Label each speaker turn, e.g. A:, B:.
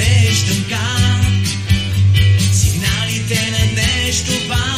A: усещам как сигналите на нещо важно